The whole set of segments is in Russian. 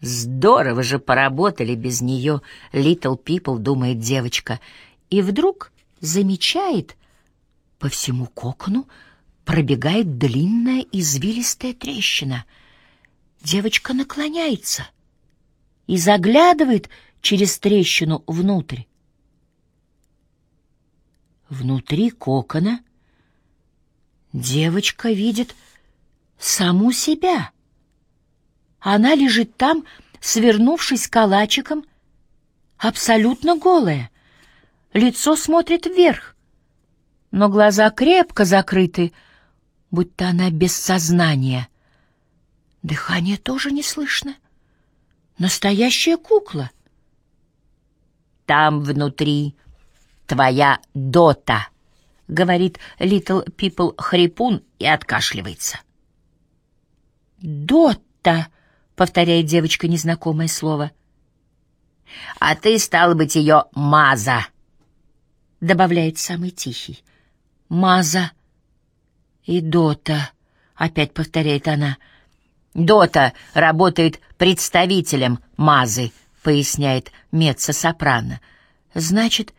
Здорово же поработали без нее, Little People, думает девочка. И вдруг замечает, по всему кокону пробегает длинная извилистая трещина. Девочка наклоняется и заглядывает через трещину внутрь. Внутри кокона девочка видит саму себя. Она лежит там, свернувшись калачиком, абсолютно голая. Лицо смотрит вверх, но глаза крепко закрыты, будто она без сознания. Дыхание тоже не слышно. Настоящая кукла. Там внутри твоя дота, говорит Little People хрипун и откашливается. Дота, повторяет девочка незнакомое слово. А ты стал быть ее маза, добавляет самый тихий. Маза и Дота, опять повторяет она. Дота работает представителем Мазы, поясняет меццо-сопрано. Значит,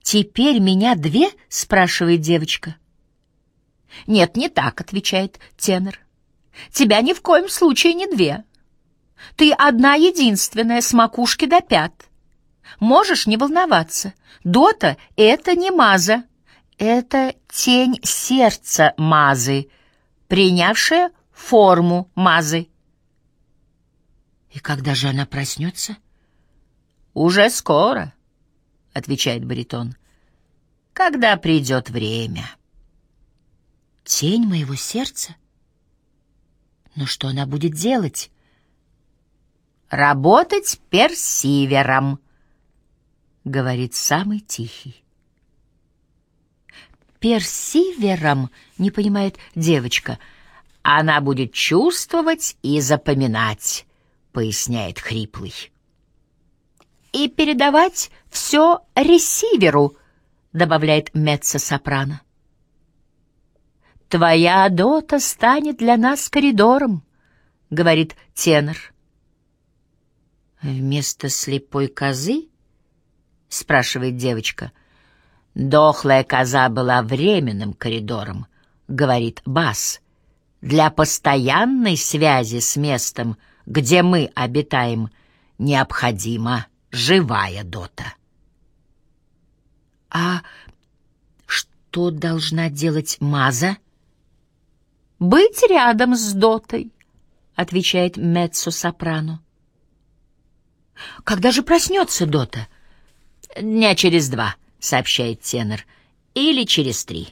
теперь меня две? спрашивает девочка. Нет, не так, отвечает тенор. Тебя ни в коем случае не две. Ты одна единственная с макушки до пят. Можешь не волноваться. Дота — это не Маза. Это тень сердца Мазы, принявшая форму Мазы. И когда же она проснется? Уже скоро, отвечает баритон. Когда придет время. Тень моего сердца? Но что она будет делать? Работать персивером, говорит самый тихий персивером, не понимает девочка. Она будет чувствовать и запоминать, поясняет хриплый. И передавать все ресиверу, добавляет меццо-сопрано. Твоя дота станет для нас коридором, говорит тенор. Вместо слепой козы, спрашивает девочка, Дохлая коза была временным коридором, говорит Бас, для постоянной связи с местом, где мы обитаем, необходима живая дота. А что должна делать Маза? Быть рядом с дотой, отвечает меццо-сопрано. Когда же проснется дота? Дня через два —— сообщает тенор. «Или через три.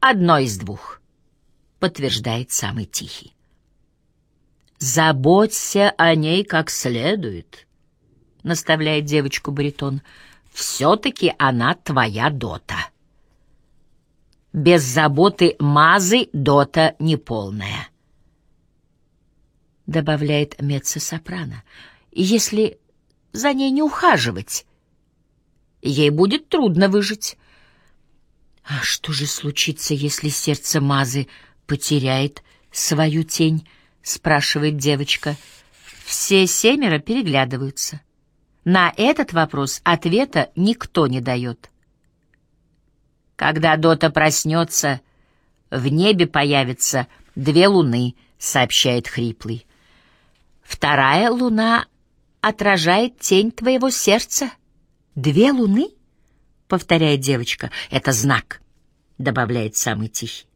Одно из двух», — подтверждает самый тихий. «Заботься о ней как следует», — наставляет девочку баритон. «Все-таки она твоя дота». Без заботы мазы дота неполная. Добавляет меццо-сопрано. Если за ней не ухаживать, ей будет трудно выжить. А что же случится, если сердце Мазы потеряет свою тень? спрашивает девочка. Все семеро переглядываются. На этот вопрос ответа никто не дает. Когда Дота проснется, в небе появятся две луны, сообщает хриплый. Вторая луна отражает тень твоего сердца. «Две луны?» — повторяет девочка. «Это знак», — добавляет самый тихий.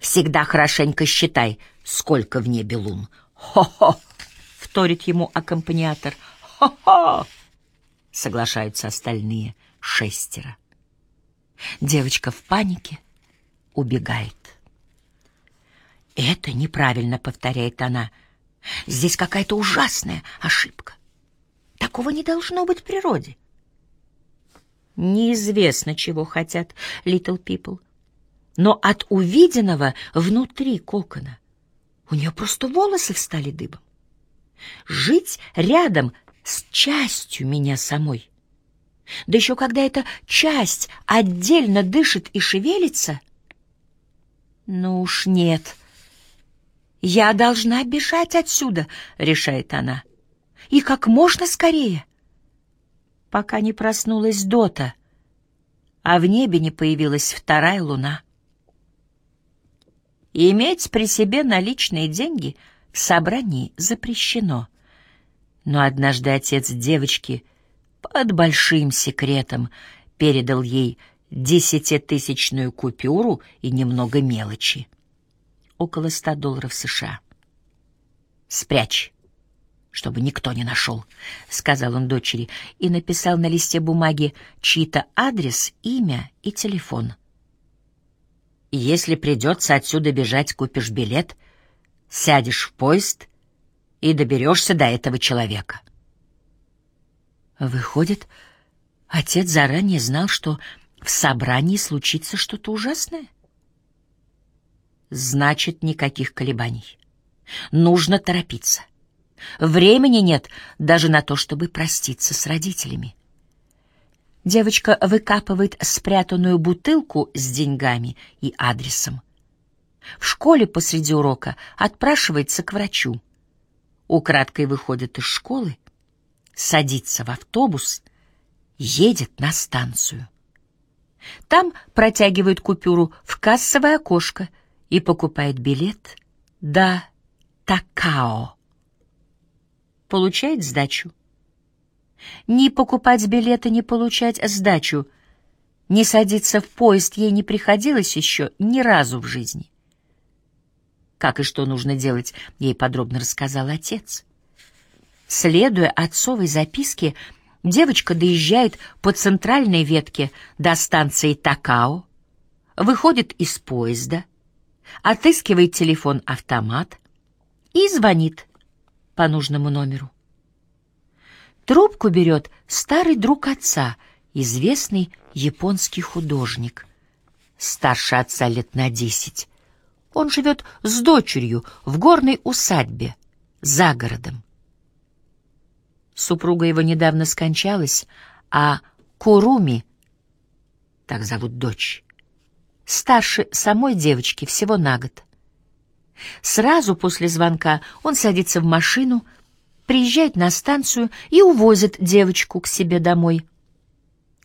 «Всегда хорошенько считай, сколько в небе лун». «Хо-хо!» — вторит ему аккомпаниатор. «Хо-хо!» — соглашаются остальные шестеро. Девочка в панике убегает. «Это неправильно», — повторяет она. «Здесь какая-то ужасная ошибка. Такого не должно быть в природе». Неизвестно, чего хотят Little People. Но от увиденного внутри кокона у нее просто волосы встали дыбом. Жить рядом с частью меня самой. Да еще когда эта часть отдельно дышит и шевелится. Ну уж нет. Я должна бежать отсюда, решает она. И как можно скорее. Пока не проснулась Дота, а в небе не появилась вторая луна. Иметь при себе наличные деньги в собрании запрещено. Но однажды отец девочки под большим секретом передал ей десятитысячную купюру и немного мелочи. Около ста долларов США. «Спрячь, чтобы никто не нашел», — сказал он дочери и написал на листе бумаги чьи-то адрес, имя и телефон. «Если придется отсюда бежать, купишь билет, сядешь в поезд и доберешься до этого человека». Выходит, отец заранее знал, что в собрании случится что-то ужасное? Значит, никаких колебаний. Нужно торопиться. Времени нет даже на то, чтобы проститься с родителями. Девочка выкапывает спрятанную бутылку с деньгами и адресом. В школе посреди урока отпрашивается к врачу. Украдкой выходит из школы, садится в автобус, едет на станцию. Там протягивает купюру в кассовое окошко и покупает билет до Такао. Получает сдачу. Не покупать билеты, не получать сдачу. Не садиться в поезд ей не приходилось еще ни разу в жизни. Как и что нужно делать, ей подробно рассказал отец. Следуя отцовой записке, девочка доезжает по центральной ветке до станции Такао, выходит из поезда, отыскивает телефон-автомат и звонит по нужному номеру. Трубку берет старый друг отца, известный японский художник. Старше отца лет на десять. Он живет с дочерью в горной усадьбе за городом. Супруга его недавно скончалась, а Куруми, так зовут дочь, старше самой девочки всего на год. Сразу после звонка он садится в машину, приезжает на станцию и увозит девочку к себе домой,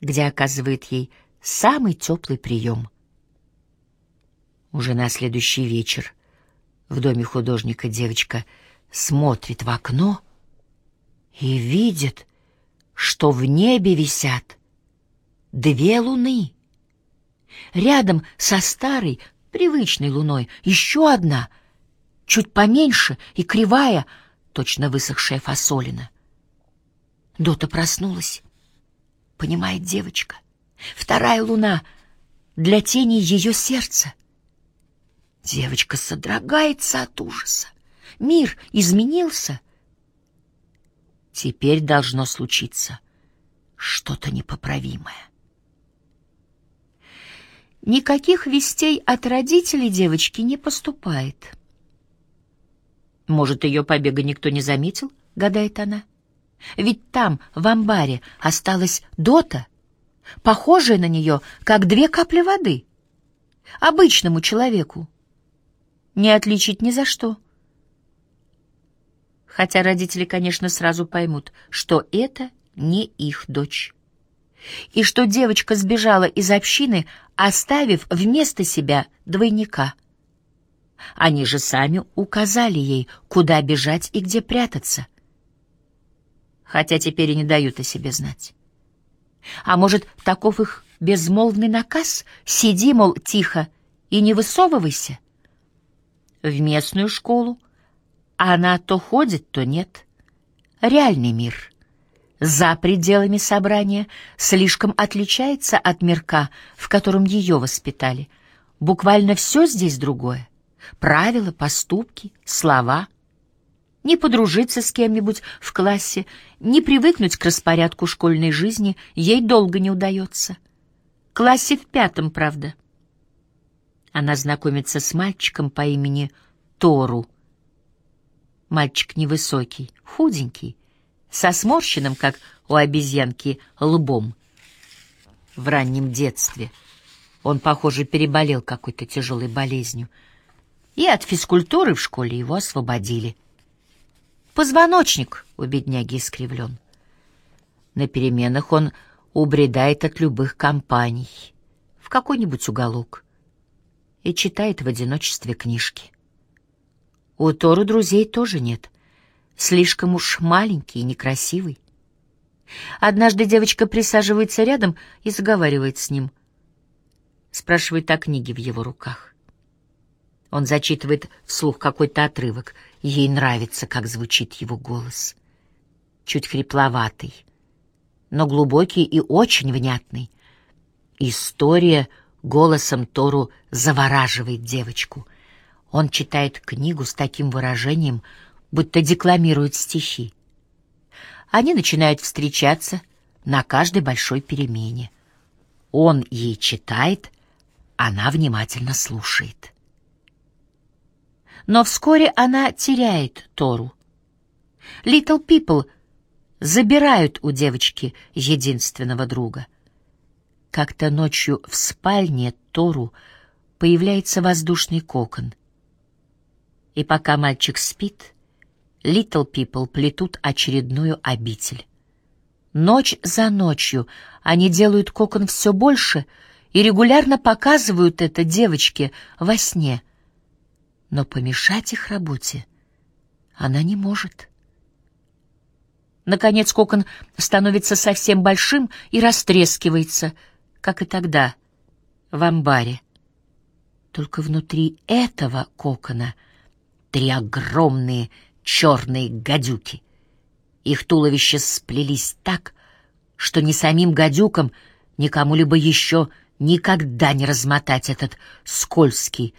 где оказывает ей самый теплый прием. Уже на следующий вечер в доме художника девочка смотрит в окно — и видит, что в небе висят две луны. Рядом со старой, привычной луной еще одна, чуть поменьше и кривая, точно высохшая фасолина. Дота проснулась. Понимает девочка. Вторая луна для тени ее сердца. Девочка содрогается от ужаса. Мир изменился. Теперь должно случиться что-то непоправимое. Никаких вестей от родителей девочки не поступает. Может, ее побега никто не заметил, гадает она. Ведь там, в амбаре, осталась Дота, похожая на нее, как две капли воды. Обычному человеку. Не отличить ни за что хотя родители, конечно, сразу поймут, что это не их дочь. И что девочка сбежала из общины, оставив вместо себя двойника. Они же сами указали ей, куда бежать и где прятаться. Хотя теперь и не дают о себе знать. А может, таков их безмолвный наказ? Сиди, мол, тихо и не высовывайся. В местную школу она то ходит, то нет. Реальный мир. За пределами собрания слишком отличается от мирка, в котором ее воспитали. Буквально все здесь другое. Правила, поступки, слова. Не подружиться с кем-нибудь в классе, не привыкнуть к распорядку школьной жизни ей долго не удается. Классе в пятом, правда. Она знакомится с мальчиком по имени Тору, Мальчик невысокий, худенький, со сморщенным, как у обезьянки, лбом. В раннем детстве он, похоже, переболел какой-то тяжелой болезнью, и от физкультуры в школе его освободили. Позвоночник у бедняги искривлен. На переменах он убредает от любых компаний в какой-нибудь уголок и читает в одиночестве книжки. У Тору друзей тоже нет. Слишком уж маленький и некрасивый. Однажды девочка присаживается рядом и заговаривает с ним. Спрашивает о книге в его руках. Он зачитывает вслух какой-то отрывок. Ей нравится, как звучит его голос. Чуть хрипловатый, но глубокий и очень внятный. История голосом Тору завораживает девочку. Он читает книгу с таким выражением, будто декламирует стихи. Они начинают встречаться на каждой большой перемене. Он ей читает, она внимательно слушает. Но вскоре она теряет Тору. Little People забирают у девочки единственного друга. Как-то ночью в спальне Тору появляется воздушный кокон. И пока мальчик спит, Little People плетут очередную обитель. Ночь за ночью они делают кокон все больше и регулярно показывают это девочке во сне. Но помешать их работе она не может. Наконец кокон становится совсем большим и растрескивается, как и тогда, в амбаре. Только внутри этого кокона три огромные черные гадюки. Их туловища сплелись так, что ни самим гадюкам, ни кому-либо еще никогда не размотать этот скользкий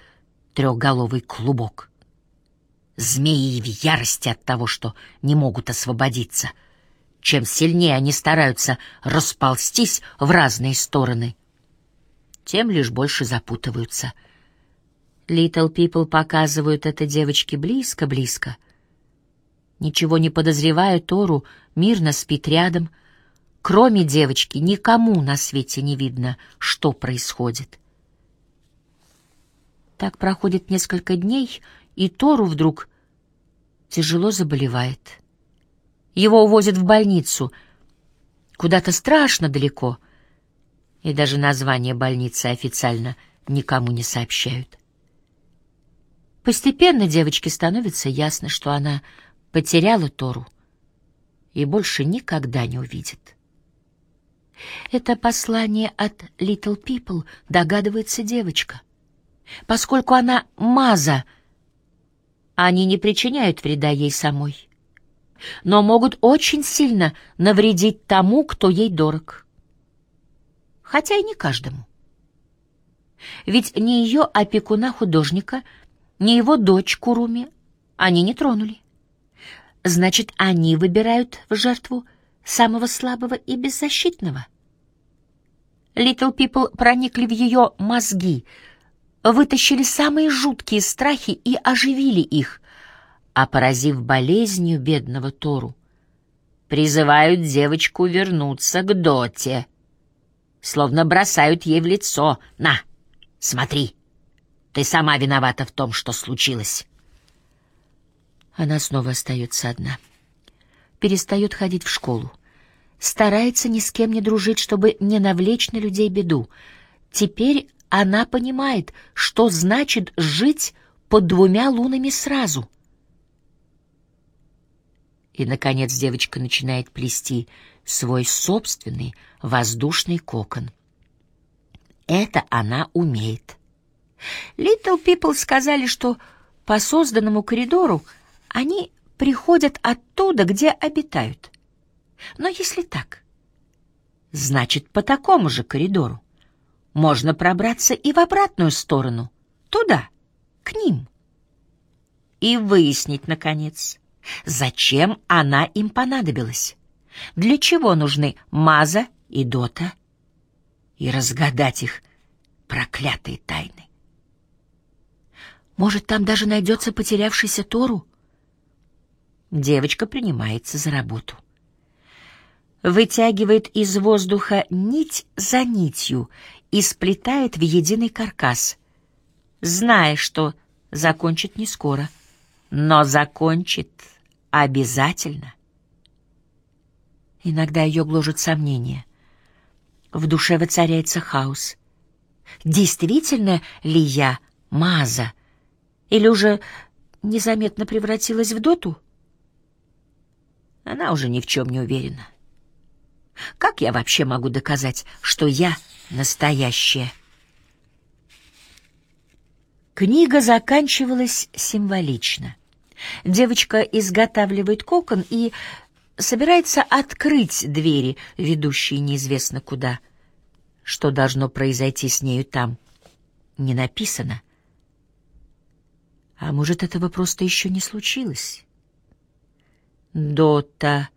трехголовый клубок. Змеи в ярости от того, что не могут освободиться. Чем сильнее они стараются расползтись в разные стороны, тем лишь больше запутываются. Little People показывают это девочке близко-близко. Ничего не подозревая, Тору мирно спит рядом. Кроме девочки, никому на свете не видно, что происходит. Так проходит несколько дней, и Тору вдруг тяжело заболевает. Его увозят в больницу, куда-то страшно далеко, и даже название больницы официально никому не сообщают. Постепенно девочке становится ясно, что она потеряла Тору и больше никогда не увидит. Это послание от Little People, догадывается девочка. Поскольку она маза, они не причиняют вреда ей самой, но могут очень сильно навредить тому, кто ей дорог. Хотя и не каждому. Ведь ни ее опекуна-художника, ни его дочь Куруми они не тронули. Значит, они выбирают в жертву самого слабого и беззащитного. Little People проникли в ее мозги — вытащили самые жуткие страхи и оживили их, а, поразив болезнью бедного Тору, призывают девочку вернуться к Доте, словно бросают ей в лицо «На, смотри, ты сама виновата в том, что случилось». Она снова остается одна. Перестает ходить в школу. Старается ни с кем не дружить, чтобы не навлечь на людей беду. Теперь она понимает, что значит жить под двумя лунами сразу. И, наконец, девочка начинает плести свой собственный воздушный кокон. Это она умеет. Little People сказали, что по созданному коридору они приходят оттуда, где обитают. Но если так, значит, по такому же коридору можно пробраться и в обратную сторону, туда, к ним. И выяснить, наконец, зачем она им понадобилась, для чего нужны Маза и Дота, и разгадать их проклятые тайны. Может, там даже найдется потерявшийся Тору? Девочка принимается за работу вытягивает из воздуха нить за нитью и сплетает в единый каркас, зная, что закончит не скоро, но закончит Обязательно. Иногда ее гложет сомнение. В душе воцаряется хаос. Действительно ли я Маза? Или уже незаметно превратилась в доту? Она уже ни в чем не уверена. Как я вообще могу доказать, что я настоящая? Книга заканчивалась символично. Девочка изготавливает кокон и собирается открыть двери, ведущие неизвестно куда. Что должно произойти с нею там, не написано. А может, этого просто еще не случилось? Дота,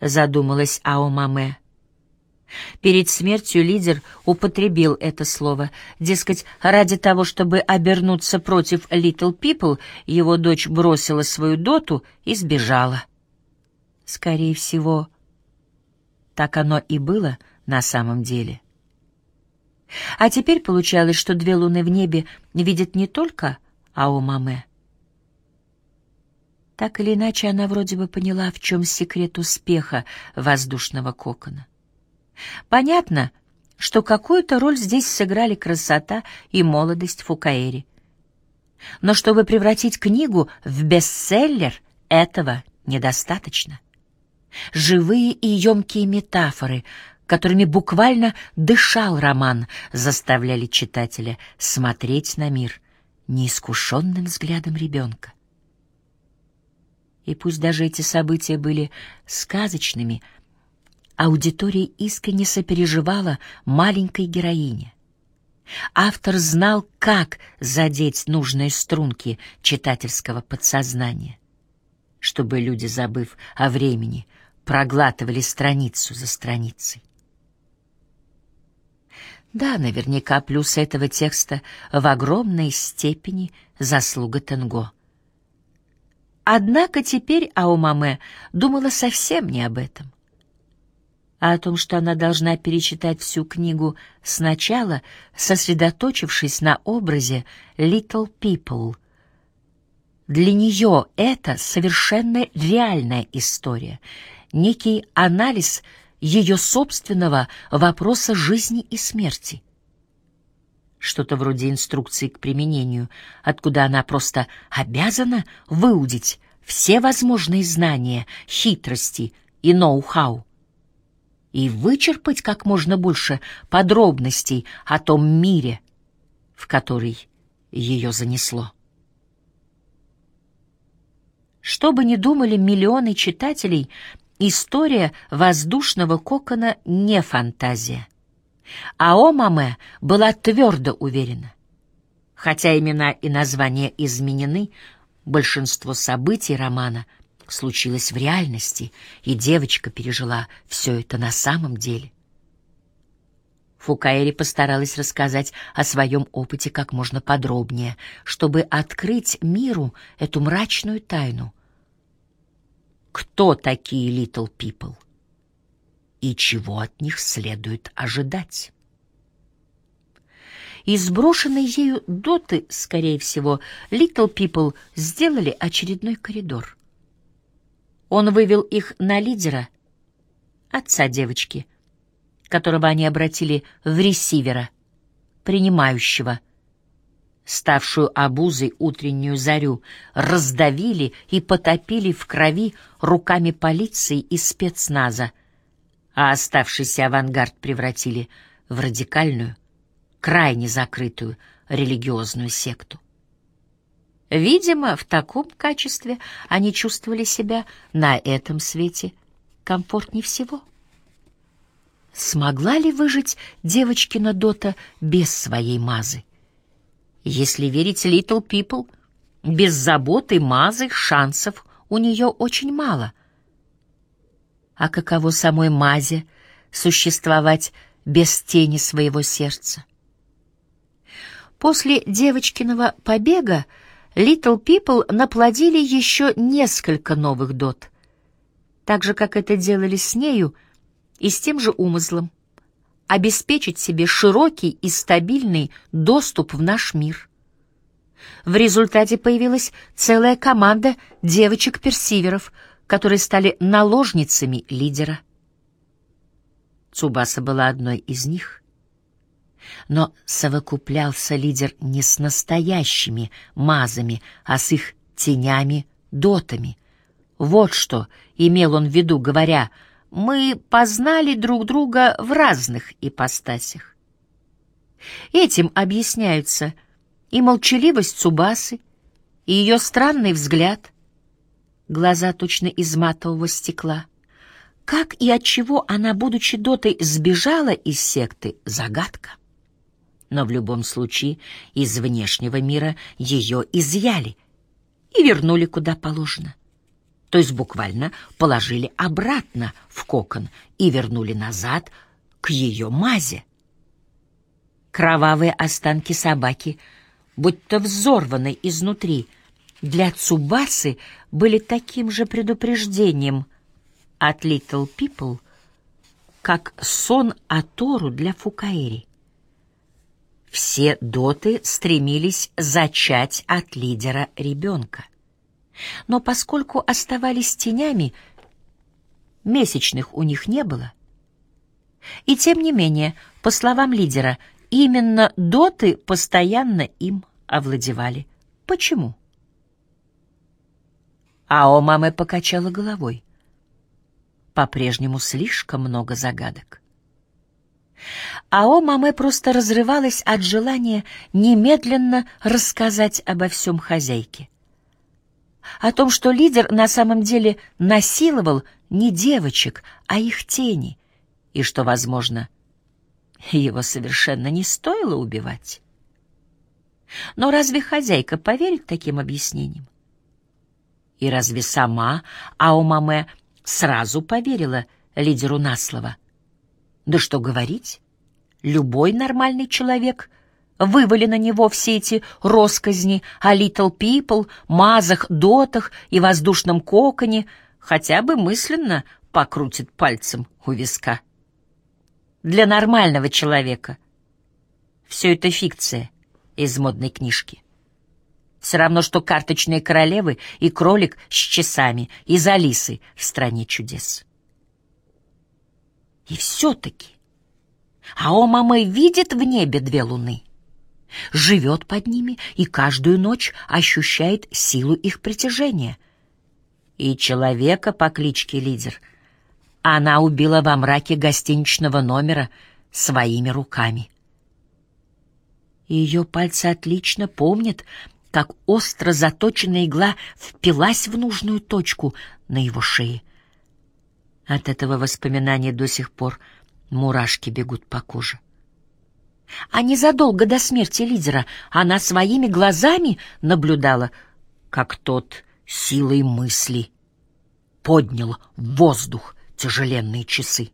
задумалась Аомаме. Перед смертью лидер употребил это слово. Дескать, ради того, чтобы обернуться против Little People, его дочь бросила свою доту и сбежала. Скорее всего, так оно и было на самом деле. А теперь получалось, что две луны в небе видят не только Аомаме. Так или иначе, она вроде бы поняла, в чем секрет успеха воздушного кокона. Понятно, что какую-то роль здесь сыграли красота и молодость Фукаэри. Но чтобы превратить книгу в бестселлер, этого недостаточно. Живые и емкие метафоры, которыми буквально дышал роман, заставляли читателя смотреть на мир неискушенным взглядом ребенка. И пусть даже эти события были сказочными, аудитория искренне сопереживала маленькой героине. Автор знал, как задеть нужные струнки читательского подсознания, чтобы люди, забыв о времени, проглатывали страницу за страницей. Да, наверняка плюс этого текста в огромной степени заслуга Тенго. Однако теперь Аумаме думала совсем не об этом, а о том, что она должна перечитать всю книгу сначала, сосредоточившись на образе Little People. Для нее это совершенно реальная история — некий анализ ее собственного вопроса жизни и смерти. Что-то вроде инструкции к применению, откуда она просто обязана выудить все возможные знания, хитрости и ноу-хау и вычерпать как можно больше подробностей о том мире, в который ее занесло. Что бы ни думали миллионы читателей, История воздушного кокона не фантазия. А Омаме была твердо уверена. Хотя имена и названия изменены, большинство событий романа случилось в реальности, и девочка пережила все это на самом деле. Фукаэри постаралась рассказать о своем опыте как можно подробнее, чтобы открыть миру эту мрачную тайну кто такие Little People и чего от них следует ожидать. Из брошенной ею доты, скорее всего, Little People сделали очередной коридор. Он вывел их на лидера, отца девочки, которого они обратили в ресивера, принимающего ставшую обузой утреннюю зарю, раздавили и потопили в крови руками полиции и спецназа, а оставшийся авангард превратили в радикальную, крайне закрытую религиозную секту. Видимо, в таком качестве они чувствовали себя на этом свете комфортнее всего. Смогла ли выжить девочкина Дота без своей мазы? Если верить Little People, без заботы, мазы, шансов у нее очень мало. А каково самой мазе существовать без тени своего сердца? После девочкиного побега Little People наплодили еще несколько новых дот, так же, как это делали с нею и с тем же умыслом обеспечить себе широкий и стабильный доступ в наш мир. В результате появилась целая команда девочек-персиверов, которые стали наложницами лидера. Цубаса была одной из них. Но совокуплялся лидер не с настоящими мазами, а с их тенями-дотами. Вот что имел он в виду, говоря «мы познали друг друга в разных ипостасях». Этим объясняются и молчаливость Цубасы, и ее странный взгляд, глаза точно из матового стекла. Как и от чего она, будучи дотой, сбежала из секты — загадка. Но в любом случае из внешнего мира ее изъяли и вернули куда положено. То есть буквально положили обратно в кокон и вернули назад к ее мазе. Кровавые останки собаки, будто взорваны изнутри, для Цубасы были таким же предупреждением от Little People, как сон Атору для Фукаэри. Все доты стремились зачать от лидера ребенка. Но поскольку оставались тенями, месячных у них не было. И тем не менее, по словам лидера, Именно доты постоянно им овладевали. Почему? Ао мамы покачала головой. По-прежнему слишком много загадок. Ао мамы просто разрывалась от желания немедленно рассказать обо всем хозяйке. О том, что лидер на самом деле насиловал не девочек, а их тени, и что, возможно, его совершенно не стоило убивать. Но разве хозяйка поверит таким объяснениям? И разве сама Аумаме сразу поверила лидеру на слово? Да что говорить, любой нормальный человек вывали на него все эти росказни о Little People, мазах, дотах и воздушном коконе, хотя бы мысленно покрутит пальцем у виска для нормального человека. Все это фикция из модной книжки. Все равно, что карточные королевы и кролик с часами из Алисы в «Стране чудес». И все-таки Ао мама видит в небе две луны, живет под ними и каждую ночь ощущает силу их притяжения. И человека по кличке Лидер — она убила во мраке гостиничного номера своими руками. Ее пальцы отлично помнят, как остро заточенная игла впилась в нужную точку на его шее. От этого воспоминания до сих пор мурашки бегут по коже. А незадолго до смерти лидера она своими глазами наблюдала, как тот силой мысли поднял в воздух тяжеленные часы.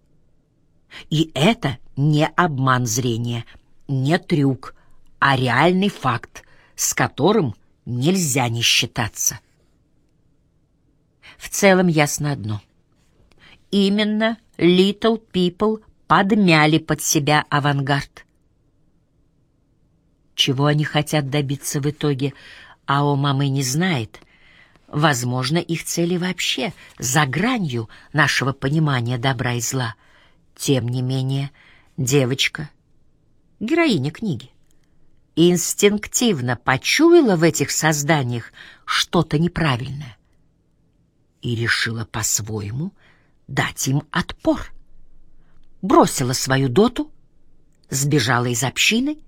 И это не обман зрения, не трюк, а реальный факт, с которым нельзя не считаться. В целом ясно одно. Именно Little People подмяли под себя авангард. Чего они хотят добиться в итоге, а о мамы не знает — Возможно, их цели вообще за гранью нашего понимания добра и зла. Тем не менее, девочка, героиня книги, инстинктивно почуяла в этих созданиях что-то неправильное и решила по-своему дать им отпор. Бросила свою доту, сбежала из общины,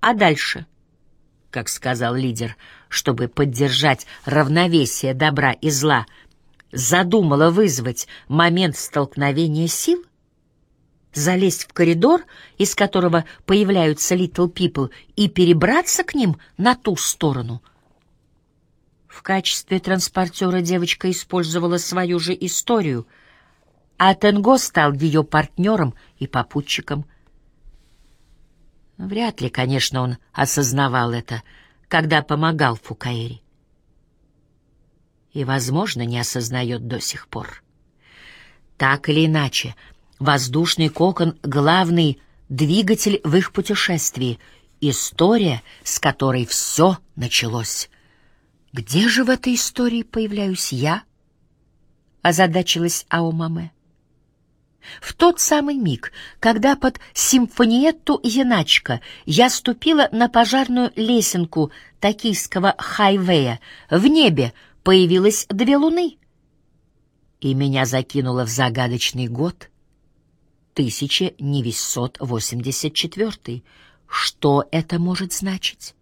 а дальше — как сказал лидер, чтобы поддержать равновесие добра и зла, задумала вызвать момент столкновения сил? Залезть в коридор, из которого появляются Little People, и перебраться к ним на ту сторону? В качестве транспортера девочка использовала свою же историю, а Тенго стал ее партнером и попутчиком — Вряд ли, конечно, он осознавал это, когда помогал Фукаэри. И, возможно, не осознает до сих пор. Так или иначе, воздушный кокон — главный двигатель в их путешествии, история, с которой все началось. Где же в этой истории появляюсь я? озадачилась Аомаме. В тот самый миг, когда под симфониетту Яначка я ступила на пожарную лесенку токийского хайвея, в небе появилось две луны, и меня закинуло в загадочный год 1984. Что это может значить?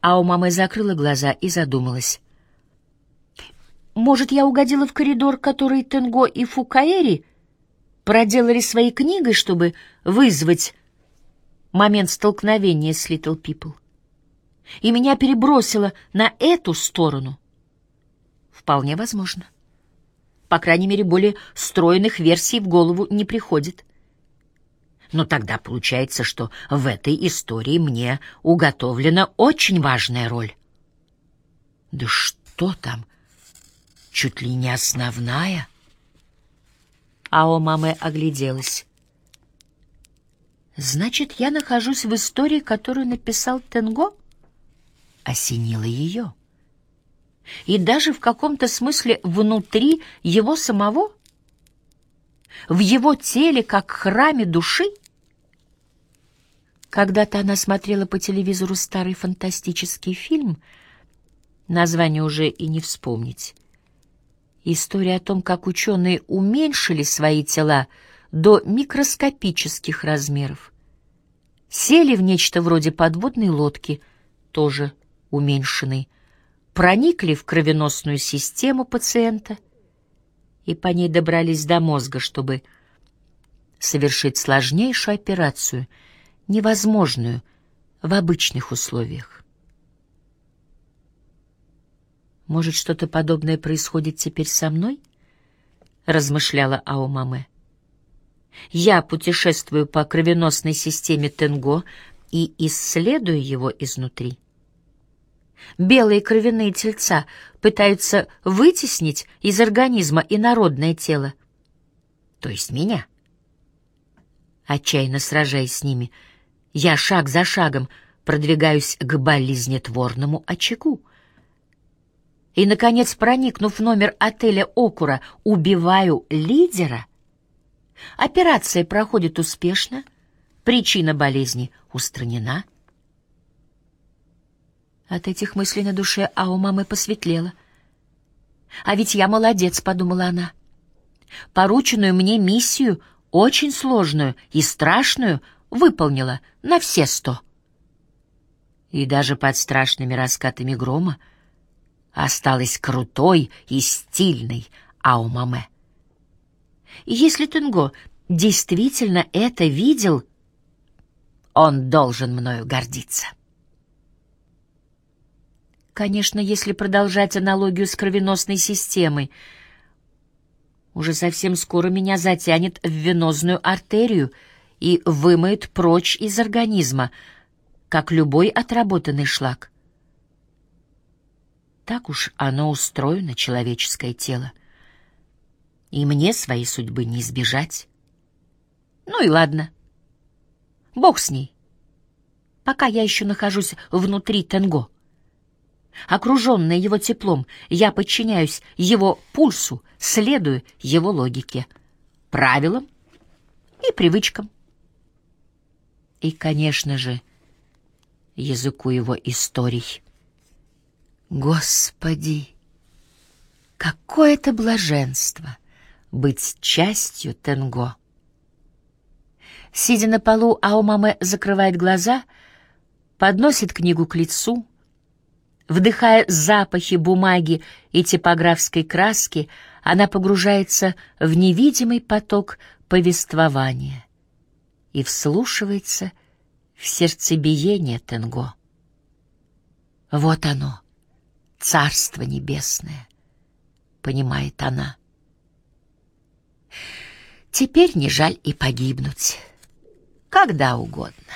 А у мамы закрыла глаза и задумалась. Может, я угодила в коридор, который Тенго и Фукаэри проделали своей книгой, чтобы вызвать момент столкновения с Little People? И меня перебросило на эту сторону? Вполне возможно. По крайней мере, более стройных версий в голову не приходит. Но тогда получается, что в этой истории мне уготовлена очень важная роль. Да что там? Чуть ли не основная? А у мамы огляделась. Значит, я нахожусь в истории, которую написал Тенго? Осенило ее. И даже в каком-то смысле внутри его самого? В его теле, как храме души? Когда-то она смотрела по телевизору старый фантастический фильм, название уже и не вспомнить. История о том, как ученые уменьшили свои тела до микроскопических размеров. Сели в нечто вроде подводной лодки, тоже уменьшенной, проникли в кровеносную систему пациента и по ней добрались до мозга, чтобы совершить сложнейшую операцию — невозможную в обычных условиях. Может, что-то подобное происходит теперь со мной? размышляла Аомаме. Я путешествую по кровеносной системе Тенго и исследую его изнутри. Белые кровяные тельца пытаются вытеснить из организма инородное тело, то есть меня. Отчаянно сражаясь с ними, я шаг за шагом продвигаюсь к болезнетворному очагу. И, наконец, проникнув в номер отеля «Окура», убиваю лидера. Операция проходит успешно, причина болезни устранена. От этих мыслей на душе а у мамы посветлело. «А ведь я молодец», — подумала она. «Порученную мне миссию, очень сложную и страшную — выполнила на все сто. И даже под страшными раскатами грома осталась крутой и стильной Аумаме. Если Тенго действительно это видел, он должен мною гордиться. Конечно, если продолжать аналогию с кровеносной системой, уже совсем скоро меня затянет в венозную артерию — и вымоет прочь из организма, как любой отработанный шлак. Так уж оно устроено, человеческое тело. И мне своей судьбы не избежать. Ну и ладно. Бог с ней. Пока я еще нахожусь внутри Тенго. Окруженная его теплом, я подчиняюсь его пульсу, следую его логике, правилам и привычкам и, конечно же, языку его историй. Господи, какое это блаженство быть частью Тенго! Сидя на полу, Аумаме закрывает глаза, подносит книгу к лицу, вдыхая запахи бумаги и типографской краски, она погружается в невидимый поток повествования и вслушивается в сердцебиение Тенго. Вот оно, Царство Небесное, понимает она. Теперь не жаль и погибнуть, когда угодно.